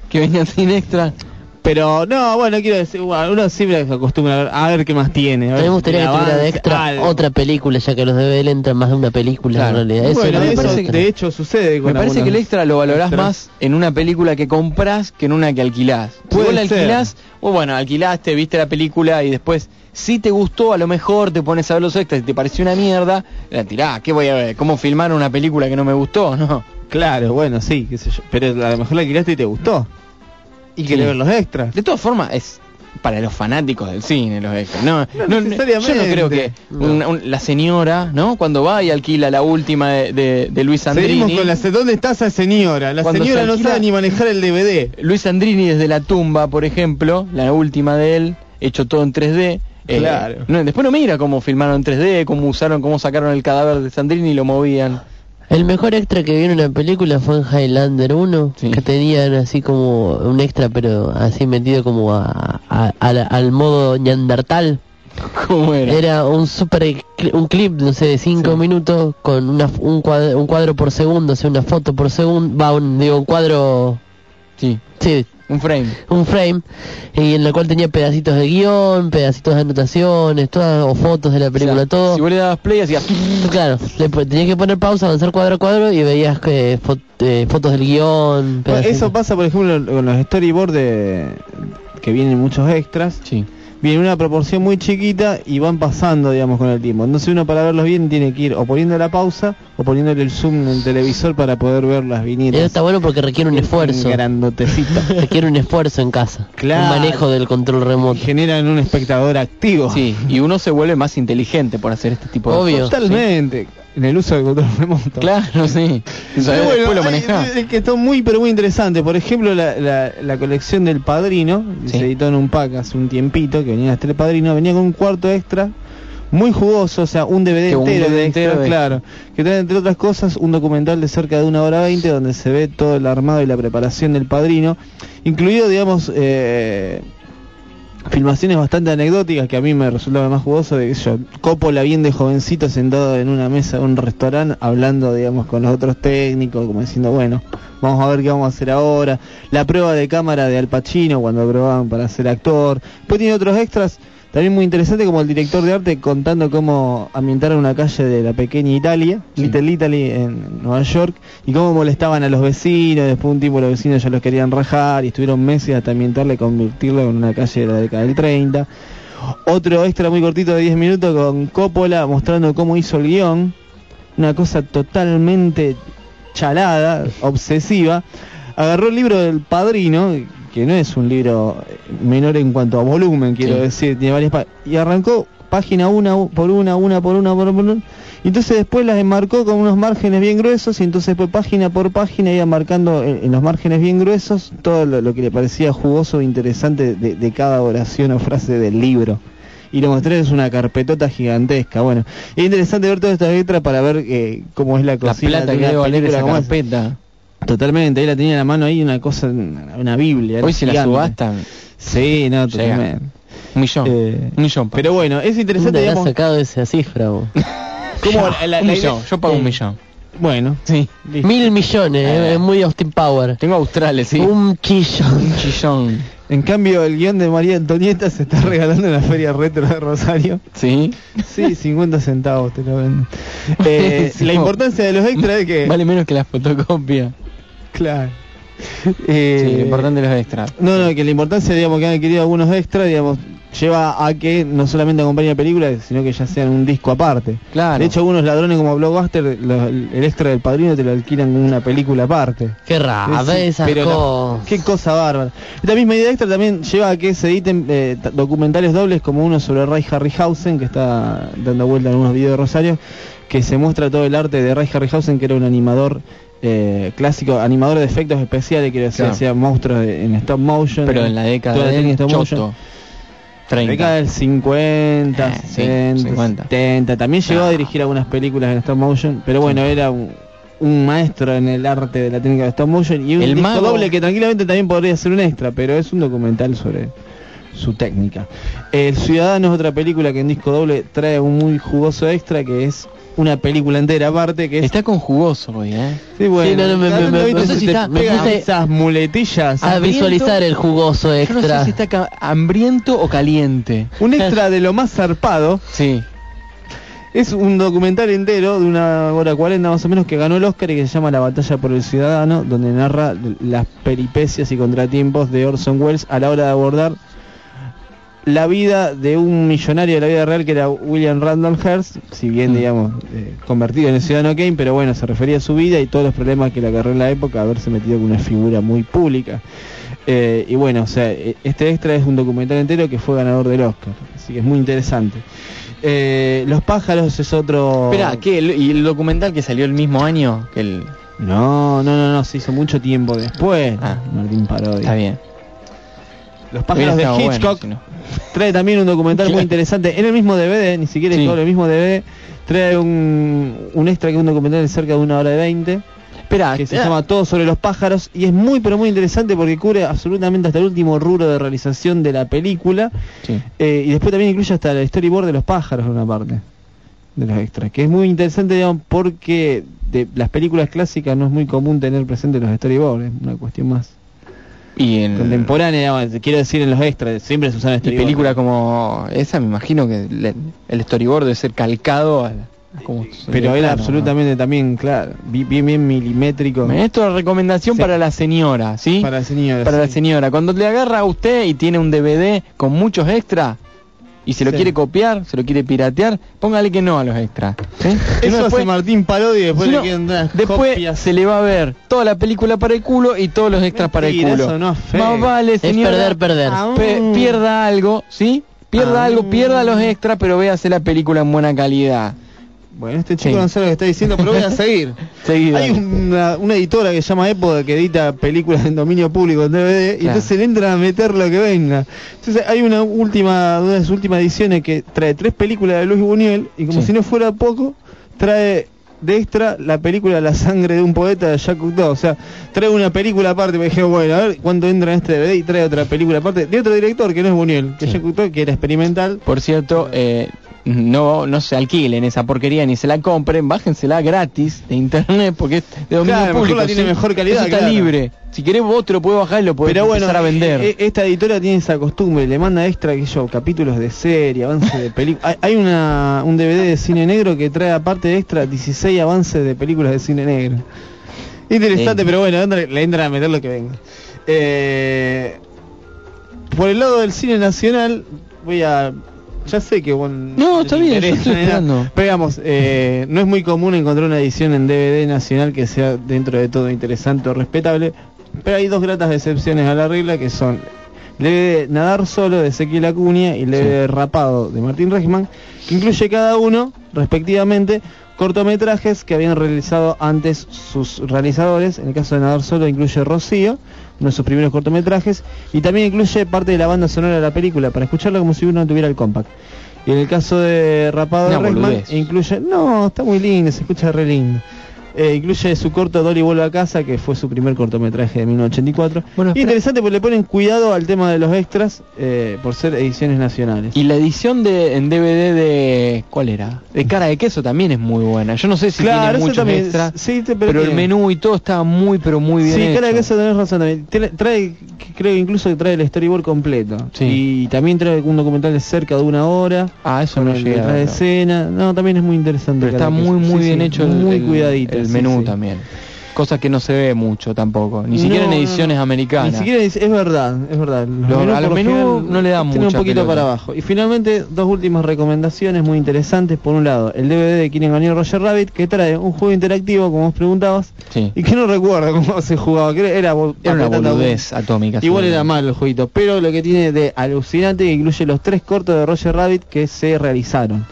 que vengan sin extra. Pero no, bueno, quiero decir, bueno, uno siempre se acostumbra a ver, a ver qué más tiene. A ver me gustaría tuviera de extra algo. otra película, ya que los DVD le entran más de una película Claro. en realidad. Eso Bueno, eso me de hecho sucede con Me parece que el extra lo valorás más en una película que comprás que en una que alquilás. Si Puede vos la alquilás, o bueno, alquilaste, viste la película y después, si te gustó, a lo mejor te pones a ver los extras y te pareció una mierda, la tirás. ¿Qué voy a ver? ¿Cómo filmar una película que no me gustó? No. Claro, bueno, sí, qué sé yo. Pero a lo mejor la alquilaste y te gustó. Y querés ver los extras. De todas formas, es para los fanáticos del cine los extras. No, No. Yo no creo que No. una- un- la señora, ¿no? Cuando va y alquila la última de, de- de Luis Andrini. Seguimos con la... ¿Dónde está esa señora? La señora se no sabe ni manejar el DVD. Luis Andrini desde la tumba, por ejemplo, la última de él, hecho todo en 3D. eh, Claro. no, después no mira cómo filmaron en 3D, cómo usaron, cómo sacaron el cadáver de Sandrini y lo movían. El mejor extra que vi en una película fue en Highlander 1, Sí. que tenían así como un extra, pero así metido como a- a- a la- al modo neandertal. ¿Cómo era? Era un super un clip, no sé, de 5 minutos con una, un, cuadro, un cuadro por segundo, o sea, una foto por segundo, va, un, digo, un cuadro, Sí, sí, un frame. un frame, y en el cual tenía pedacitos de guion, pedacitos de anotaciones, todas, o fotos de la película, O sea, todo. Si vos le dabas play, hacías... Claro, le tenías que poner pausa, avanzar cuadro a cuadro y veías que fo- eh, fotos del guion. Bueno, pedacitos. eso pasa, por ejemplo, con los storyboards de... que vienen muchos extras. Sí. Viene una proporción muy chiquita y van pasando, digamos, con el tiempo. Entonces uno para verlos bien tiene que ir o poniendo la pausa o poniéndole el zoom en el televisor para poder ver las Eso viñetas. está bueno porque requiere un esfuerzo. Grandotecita. Requiere un esfuerzo en casa. Claro. Un manejo del control Y remoto. generan un espectador activo. Sí, y uno se vuelve más inteligente por hacer este tipo de Obvio. cosas. Totalmente. En el uso del control remoto. Claro, sí. O sea, Pero bueno, después lo es que está muy pero muy interesante. Por ejemplo, la, la, la colección del Padrino, Sí. se editó en un pack hace un tiempito, que venía las tres Padrino, venía con un cuarto extra, muy jugoso, o sea, un DVD Que un entero DVD de extra, entero de claro, que trae entre otras cosas un documental de cerca de una hora veinte donde se ve todo el armado y la preparación del Padrino, incluido, digamos, eh, filmaciones bastante anecdóticas que a mí me resultaba más jugoso de yo Coppola bien de jovencito sentado en una mesa de un restaurante hablando digamos con los otros técnicos como diciendo bueno vamos a ver qué vamos a hacer ahora la prueba de cámara de Al Pacino cuando probaban para ser actor. Después tiene otros extras también muy interesante como el director de arte contando cómo ambientaron una calle de la pequeña Italia, Little Italy en Nueva York, y cómo molestaban a los vecinos, después un tipo los vecinos ya los querían rajar y estuvieron meses hasta ambientarla y convertirla en una calle de la década del 30. Otro extra muy cortito de 10 minutos con Coppola mostrando cómo hizo el guion, una cosa totalmente chalada, obsesiva. Agarró el libro del padrino, que no es un libro menor en cuanto a volumen, quiero Sí. decir, tiene varias páginas, y arrancó página una por una, una por una, por una, y entonces después las enmarcó con unos márgenes bien gruesos, y entonces después página por página iba marcando en, en los márgenes bien gruesos todo lo, lo que le parecía jugoso e interesante de, de cada oración o frase del libro y lo mostré es una carpetota gigantesca. Bueno, es interesante ver todas estas letras para ver eh, cómo es la La cocina. plata de una película esa carpeta. Totalmente, ahí la tenía en la mano ahí una cosa, una, una Biblia. Hoy se la gigante. subastan. Sí, no, totalmente. Un millón. Eh, un millón. pa. Pero bueno, es interesante, ¿Dónde habrás digamos, sacado esa cifra? vos? cómo la, la- un la millón. idea- Yo pago un eh, millón. Bueno, Sí. listo. Mil millones, Eh. eh, es muy Austin Power. Tengo australes, sí. Un chillón. Un chillón. En cambio, el guion de María Antonieta se está regalando en la Feria Retro de Rosario. Sí. Sí, 50 centavos te lo venden. Eh, Sí, la no. importancia de los extras es que... Vale menos que la fotocopia. Claro. Eh, Sí, lo importante es los extras. No, no, que la importancia, digamos, que han adquirido algunos extras, digamos, lleva a que no solamente acompañen películas, sino que ya sean un disco aparte. Claro. De hecho, algunos ladrones como Blockbuster, lo- el extra del padrino te lo alquilan como una película aparte. Qué raro, Sí, esas pero la- qué cosa bárbara. Esta misma idea extra también lleva a que se editen eh, documentales dobles como uno sobre Ray Harryhausen, que está dando vuelta en unos videos de Rosario, que se muestra todo el arte de Ray Harryhausen, que era un animador eh, clásico, animador de efectos especiales, quiero decir, Claro. hacía monstruos de- en stop motion. Pero en la década del técnica stop motion. choto. La 30. década del 50, Eh, sí, 60, 50. 70. También llegó Ah. a dirigir algunas películas en stop motion, pero bueno, era un, un maestro en el arte de la técnica de stop motion y un El disco mago- doble que tranquilamente también podría ser un extra, pero es un documental sobre su técnica. El Ciudadano es otra película que en disco doble trae un muy jugoso extra que es una película entera aparte que es Está con jugoso hoy, ¿eh? Sí, bueno, Sí, no, no, me- cada me- tanto, me- viste, no sé si está- me pegan puse- esas muletillas. A visualizar el jugoso Yo no sé extra. si está hambriento o caliente. Un extra de lo más zarpado Sí. Es un documental entero de una hora 40 más o menos que ganó el Oscar y que se llama La batalla por el ciudadano, donde narra las peripecias y contratiempos de Orson Welles a la hora de abordar la vida de un millonario de la vida real que era William Randolph Hearst, si bien digamos eh, convertido en el ciudadano Kane, pero bueno, se refería a su vida y todos los problemas que le agarró en la época, haberse metido con una figura muy pública. Eh, y bueno, o sea, eh, este extra es un documental entero que fue ganador del Oscar, así que es muy interesante. Eh, Los pájaros es otro... Espera, ¿qué? ¿El- ¿Y el documental que salió el mismo año que el...? No, no, no, no, se hizo mucho tiempo después. Ah. Martín Parodi. Está bien. Los pájaros de Hitchcock bueno, trae también un documental muy interesante. En el mismo DVD, ni siquiera Sí. todo el mismo DVD, trae un, un extra que es un documental de cerca de una hora de 20. Espera, que se ah, llama Todo sobre los pájaros y es muy pero muy interesante porque cubre absolutamente hasta el último rubro de realización de la película sí. eh, y después también incluye hasta el storyboard de los pájaros en una parte de los extras, que es muy interesante digamos porque de las películas clásicas no es muy común tener presente los storyboards, es una cuestión más Y en contemporánea, quiero decir en los extras, siempre se usan y storyboards. película como esa, me imagino que le- el storyboard debe ser calcado a, a como pero era absolutamente también, claro, bi- bien bien milimétrico. Esto es recomendación Sí. para la señora, ¿sí? Para la señora. Para la señora. Cuando le agarra a usted y tiene un DVD con muchos extras y se lo Sí. quiere copiar, se lo quiere piratear, póngale que no a los extras. Eso hace Martín Parodi y después si le no, quedan unas después copias. se le va a ver toda la película para el culo y todos los extras para el culo. eso no es feo. Más vale, Es señora, perder, perder. pe- pierda algo, ¿sí? Pierda Ah. algo, pierda los extras, pero véase la película en buena calidad. Bueno, este chico Sí. no sabe lo que está diciendo, pero voy a seguir. Seguida. Hay una, una editora que se llama Epoda que edita películas en dominio público en DVD y entonces le entran a meter lo que venga. Entonces hay una última, una de sus últimas ediciones que trae tres películas de Luis Buñuel y como Sí. si no fuera poco, trae de extra la película La sangre de un poeta de Jacques Cousteau. O sea, trae una película aparte, me dije, bueno, a ver cuánto entra en este DVD y trae otra película aparte de otro director que no es Buñuel, que Sí. Jacques Cousteau, que era experimental. Por cierto, eh, no no se alquilen esa porquería ni se la compren, bájensela gratis de internet porque es de dominio Claro, mejor público. la tiene ¿sí? mejor calidad, Eso está claro. libre. Si querés vos te lo puedes bajar y lo Pero bueno, empezar a vender. eh, eh, esta editora tiene esa costumbre, le manda extra que yo, capítulos de serie, avances de películas. Hay, hay una, un DVD de cine negro que trae aparte de extra 16 avances de películas de cine negro. Interesante, Sí. pero bueno, le entran a meter lo que venga. Eh, por el lado del cine nacional, voy a... Ya sé que bueno, No, está bien, yo estoy esperando. Pero digamos, eh, no es muy común encontrar una edición en DVD nacional que sea dentro de todo interesante o respetable, pero hay dos gratas excepciones a la regla que son DVD Nadar Solo de Ezequiel Acuña y DVD Rapado de Martín Regman, que incluye cada uno, respectivamente, cortometrajes que habían realizado antes sus realizadores. En el caso de Nadar Solo incluye Rocío, uno de sus primeros cortometrajes, y también incluye parte de la banda sonora de la película, para escucharla como si uno tuviera el compact. Y en el caso de Rapado Una de boludez. incluye... No, está muy lindo, se escucha re lindo. Eh, incluye su corto Dolly vuelve a casa, que fue su primer cortometraje de 1984. Bueno, Y espera. interesante porque le ponen cuidado al tema de los extras eh, por ser ediciones nacionales. Y la edición de en DVD de ¿cuál era? De cara de queso también es muy buena. Yo no sé si Claro, tiene muchos también, extras, sí, te- pero, el menú y todo estaba muy pero muy bien Sí, hecho. cara de queso tenés razón también. Trae, que creo incluso que trae el storyboard completo. Sí. Y también trae un documental de cerca de una hora. Ah, eso no el llegué a detrás de escena. No, también es muy interesante. Pero está muy muy Sí, bien sí, hecho muy el- cuidadito el sí, menú sí. también. Cosa que no se ve mucho tampoco, ni siquiera en ediciones americanas. Ni siquiera es, es verdad, es verdad. Los menús a general no le tienen mucha un poquito pelota. para abajo. Y finalmente, dos últimas recomendaciones muy interesantes. Por un lado, el DVD de Quién engañó Roger Rabbit, que trae un juego interactivo, como vos preguntabas, Sí. y que no recuerdo cómo se jugaba. que Era, una boludez atómica. Igual era malo el jueguito, pero lo que tiene de alucinante que incluye los tres cortos de Roger Rabbit que se realizaron.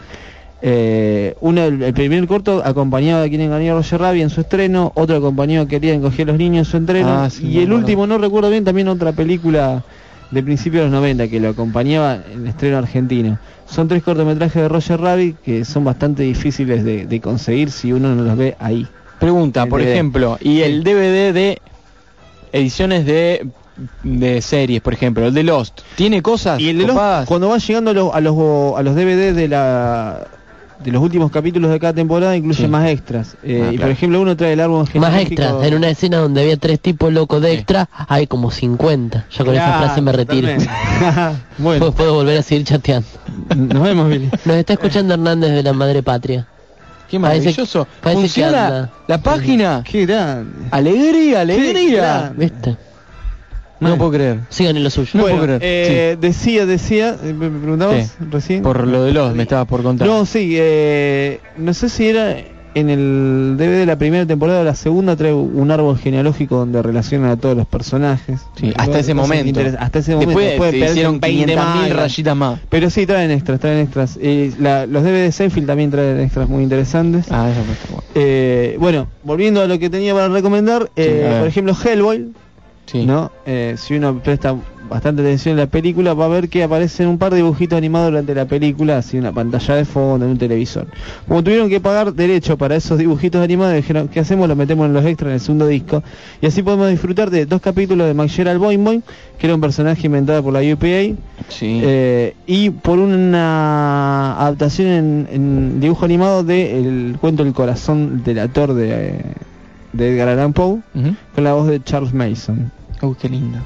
Eh, uno, el, el primer corto acompañaba a quien engañó a Roger Rabbit en su estreno, otro acompañaba a Querían coger a los niños en su estreno, Ah, sí, y el último, no recuerdo bien, también otra película de principios de los 90 que lo acompañaba en el estreno argentino. Son tres cortometrajes de Roger Rabbit que son bastante difíciles de, de conseguir si uno no los ve ahí. Pregunta, El por DVD. ejemplo, y el DVD de ediciones de de series, por ejemplo, el de Lost, ¿tiene cosas Y el de los, copadas? cuando van llegando a los, a los, a los DVD de la de los últimos capítulos de cada temporada incluye Sí. más extras. Eh, Ah, Y por ejemplo uno trae el árbol Más extras, en una escena donde había tres tipos locos de extra, hay como 50. Ya con esa frase me retiro. bueno, Puedo, puedo volver a seguir chateando. nos vemos Billy. Nos está escuchando Hernández de la Madre Patria. Qué Parece- maravilloso. parece que Funciona anda. la página. Qué grande. Alegría, alegría. grande. ¿Viste? No puedo creer. Sigan en lo suyo. No bueno, puedo creer. eh, decía, decía, eh, me preguntabas Sí. recién. Por lo de Lost me estabas por contar. No, sí, eh, no sé si era en el DVD de la primera temporada o la segunda trae un árbol genealógico donde relaciona a todos los personajes. Sí, hasta ese momento. Hasta ese momento. Después Puede se hicieron 20 500.000 más, rayitas más. Pero sí, traen extras, traen extras. Eh, la- los DVD de Seinfeld también traen extras muy interesantes. Ah, eso fue bueno. Eh, bueno, volviendo a lo que tenía para recomendar, eh, por ejemplo, Hellboy, Sí. ¿no? Eh, si uno presta bastante atención a la película, va a ver que aparecen un par de dibujitos animados durante la película, así en una pantalla de fondo, en un televisor. Como tuvieron que pagar derecho para esos dibujitos animados, dijeron, ¿qué hacemos? Los metemos en los extras en el segundo disco. Y así podemos disfrutar de dos capítulos de McGerald Boing Boing, que era un personaje inventado por la UPA, Sí. eh, y por una adaptación en, en dibujo animado del cuento El corazón del actor de, de Edgar Allan Poe, con la voz de Charles Mason. Uy, qué lindo.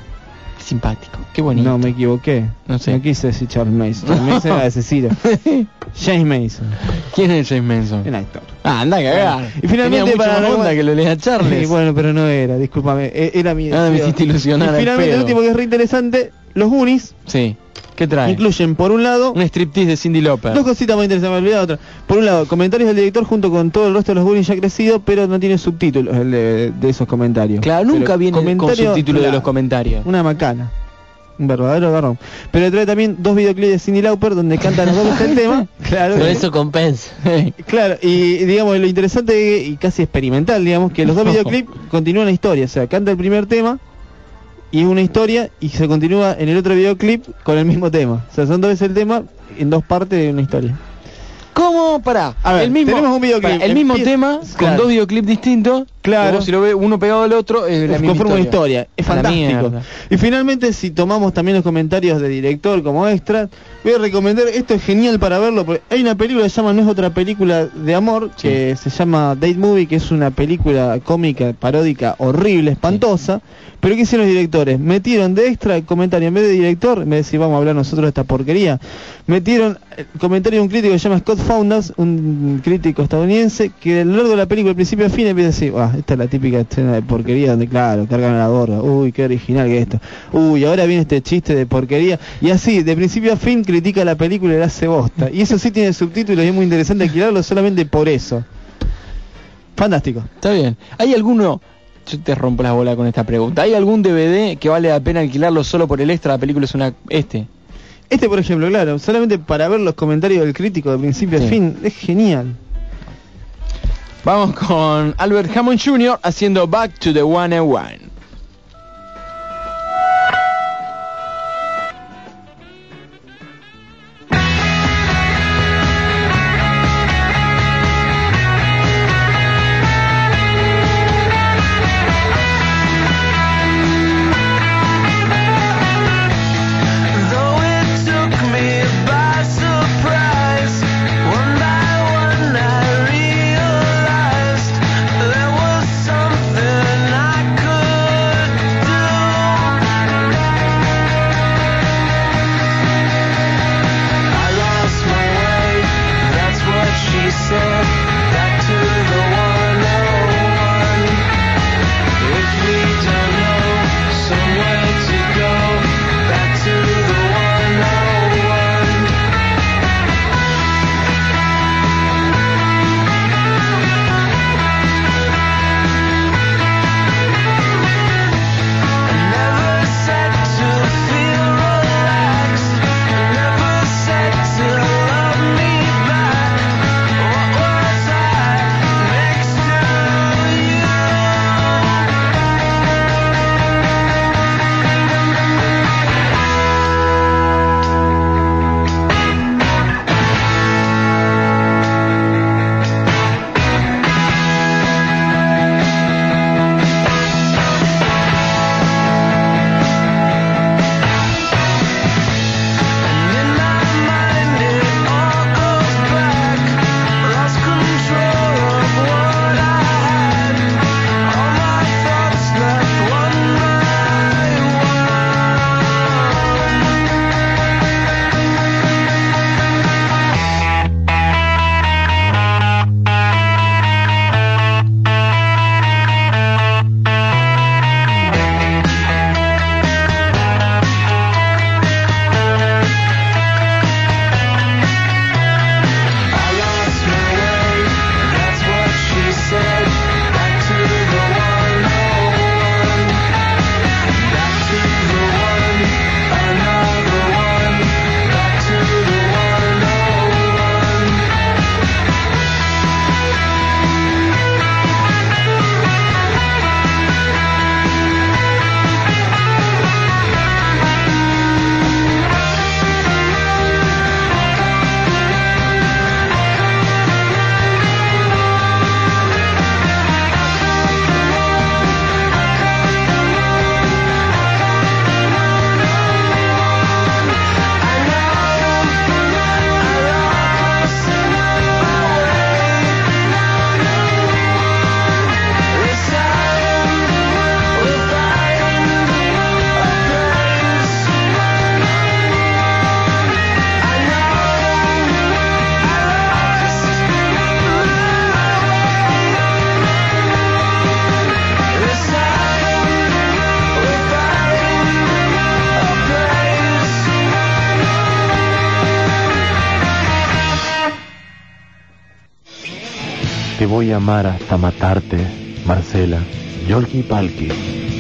Qué simpático. Qué bonito. No, me equivoqué. No sé. quise decir Charles Mason. Charles Mason era de Cecilia. James Mason, ¿Quién es James Manson? el actor. Ah, anda a cagar. Y finalmente Tenía para recomend- onda que lo lea Charles. Sí, bueno, pero no era, discúlpame. e- Era mi Ah, me hiciste ilusionar Y al finalmente el último que es re interesante, los Goonies Sí. ¿Qué trae? incluyen por un lado Un striptease de Cindy Lauper. Dos cositas muy interesantes, me olvidé otra. Por un lado, comentarios del director junto con todo el resto de los Goonies ya crecido, pero no tiene subtítulos el de, de esos comentarios. Claro, nunca Pero viene con comentario, subtítulo de los comentarios. Una macana. Un verdadero garrón. Pero trae también dos videoclips de Cindy Lauper donde cantan los dos el tema. Claro. Con eso compensa. Claro, y digamos lo interesante y casi experimental, digamos, que los dos videoclips continúan la historia, o sea, canta el primer tema y una historia y se continúa en el otro videoclip con el mismo tema. O sea, son dos veces el tema en dos partes de una historia. ¿Cómo? Pará. A ver, el mismo, tenemos un videoclip. pará, el mismo tema Claro. con dos videoclips distintos. Claro. si lo ves uno pegado al otro, es la misma conforma una historia. historia, es A fantástico. Y finalmente, si tomamos también los comentarios de director como extra, voy a recomendar, esto es genial para verlo, porque hay una película que se llama No es otra película de amor, que se llama Date Movie, que es una película cómica, paródica, horrible, espantosa, pero ¿qué hicieron los directores? Metieron de extra el comentario, en vez de director, en vez de decir vamos a hablar nosotros de esta porquería, metieron el comentario de un crítico que se llama Scott Founders, un crítico estadounidense, que a lo largo de la película, de principio a fin, empieza a decir, ah, esta es la típica escena de porquería donde, claro, cargan a la gorda, uy, qué original que es esto, uy, ahora viene este chiste de porquería, y así, de principio a fin, critica la película y la hace bosta. Y eso sí tiene subtítulos y es muy interesante alquilarlo solamente por eso. Fantástico. Está bien. ¿Hay alguno? Yo te rompo la bola con esta pregunta. ¿Hay algún DVD que vale la pena alquilarlo solo por el extra? La película es una este. Este, por ejemplo, claro, solamente para ver los comentarios del crítico de principio a fin, es genial. Vamos con Albert Hammond Jr. haciendo Back to the One and One. Amar hasta matarte, Marcela. Yolki Palki.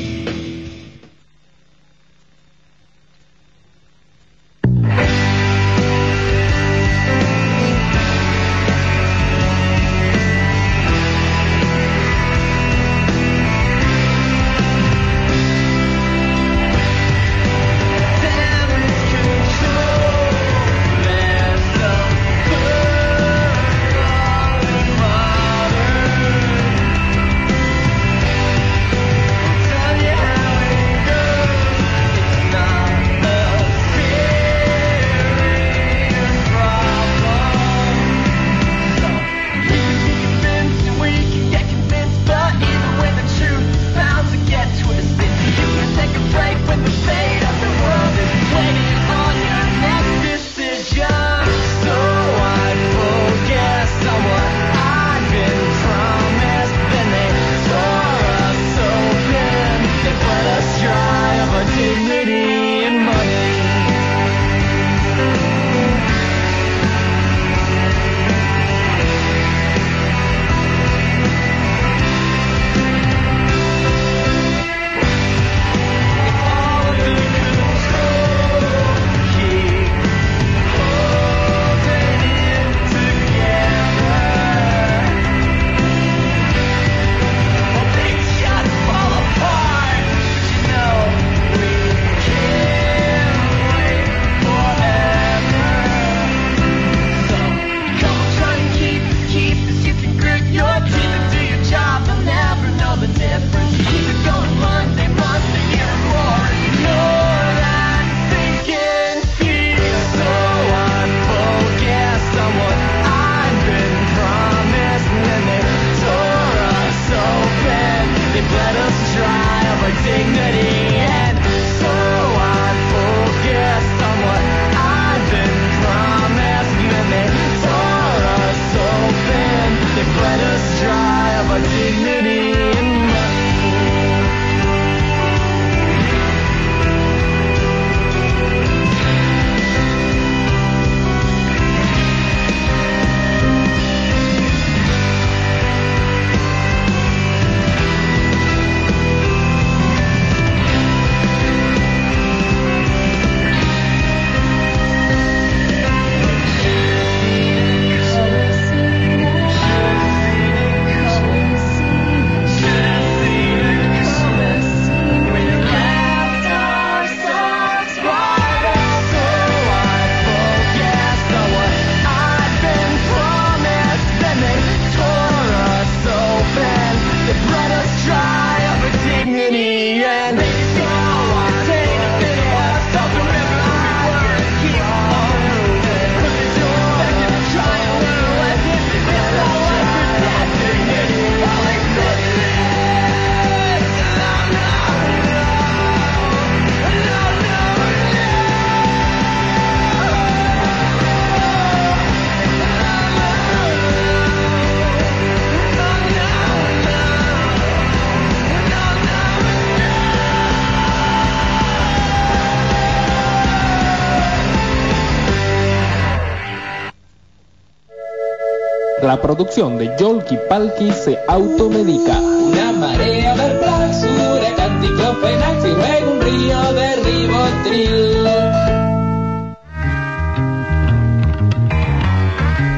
La producción de Yolki Palki se automedica. Una marea verbal, huracán, diclofenac, y luego un río de ribotril.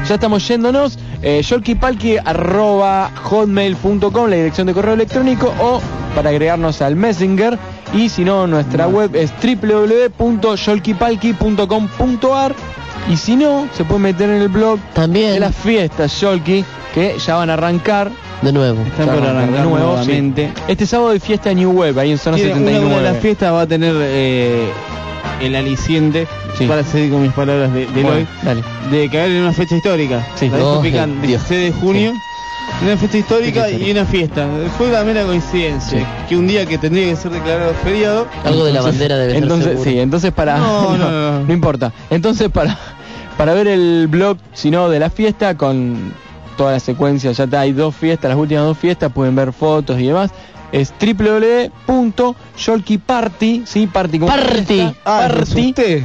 Ya estamos yéndonos. Eh, yolkipalki arroba hotmail.com, la dirección de correo electrónico, o para agregarnos al Messenger. Y si no, nuestra web es www.yolkipalki.com.ar. Y si no, se puede meter en el blog también de las fiestas Yolki, que ya van a arrancar. De nuevo. Están Ya por arrancar nuevo, nuevamente. sí. Este sábado hay fiesta New Web, ahí en zona una, 79. una de las fiestas va a tener eh, el aliciente, para seguir con mis palabras de, de Bueno, hoy, dale. de caer en una fecha histórica. Sí. La Oh, Dios. 16 de junio. Una fecha histórica y una fiesta. Fue la mera coincidencia. Sí. Que un día que tendría que ser declarado feriado. Algo de la bandera debe ser Entonces, seguro. sí, entonces para No, no, no, no, no. importa. Entonces para para ver el blog, si no de la fiesta con toda la secuencia, ya está, hay dos fiestas, las últimas dos fiestas pueden ver fotos y demás. es www.yolkiparty, sí, party como Party. fiesta, Ah, party.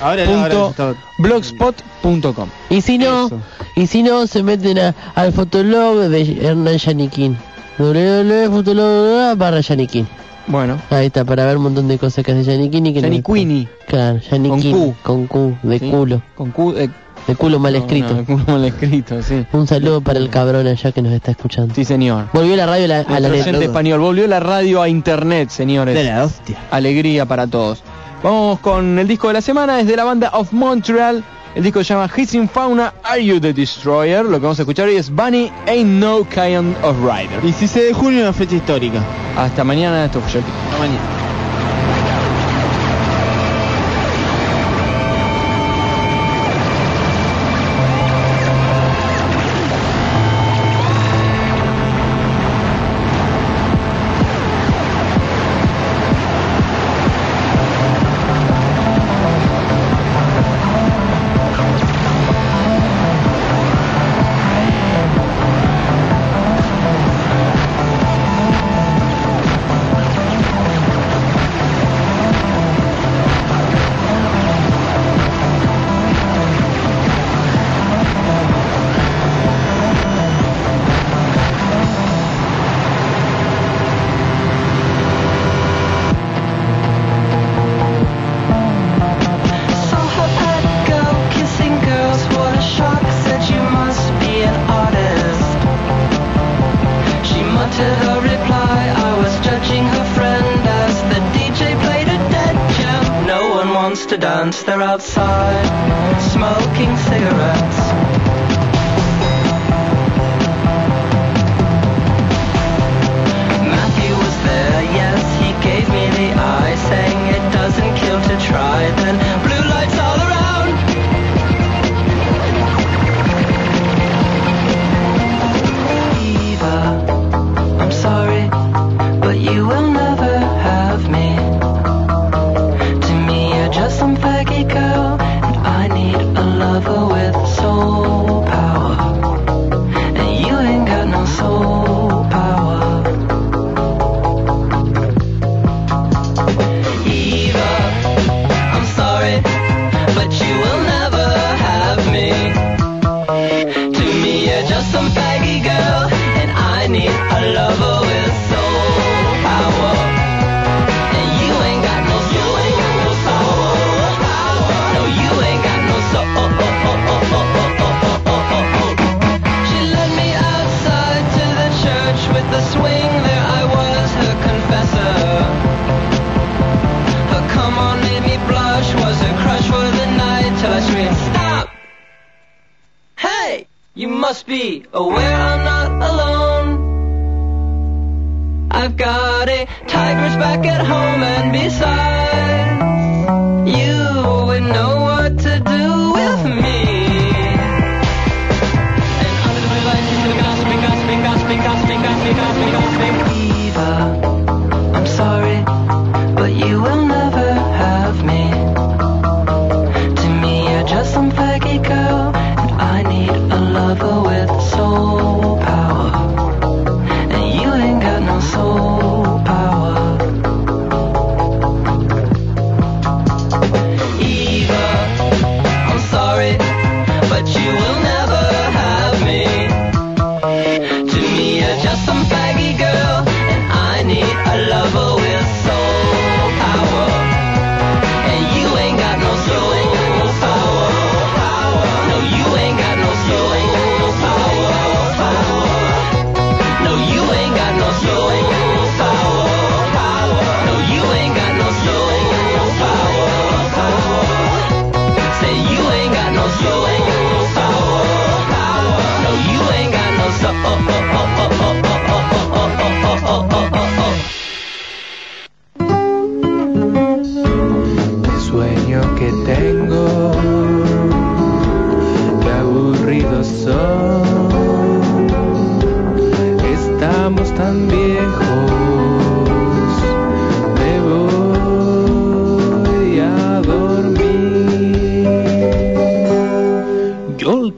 Ahora ahora blogspot.com. Y si no, Eso. y si no, se meten a- al fotolog de Hernán Yaniquín. www.fotolog barra Yaniquín. Bueno, Ahí está, para ver un montón de cosas que hace Yaniquín y que no- Yaniquini. Claro, Yaniquín. Q. Con Q, de Sí. culo. con Q, eh, De culo mal no, escrito. no, culo mal escrito, sí. Un saludo para el cabrón allá que nos está escuchando. Sí, señor. Volvió la radio a la, a la net. español volvió la radio a internet, señores. De la hostia. Alegría para todos. Vamos con el disco de la semana, es de la banda of Montreal. El disco se llama Hissing Fauna, Are You the Destroyer? Lo que vamos a escuchar hoy es Bunny Ain't No Kind of Rider. 16 de junio, una fecha histórica. Hasta mañana, esto fue. Hasta mañana. You must be aware I'm not alone. I've got a tiger's back at home and besides, you would know what to do with me. And under the blue lights, the gossiping, gossiping, gossiping, gossiping, gossiping, gossiping,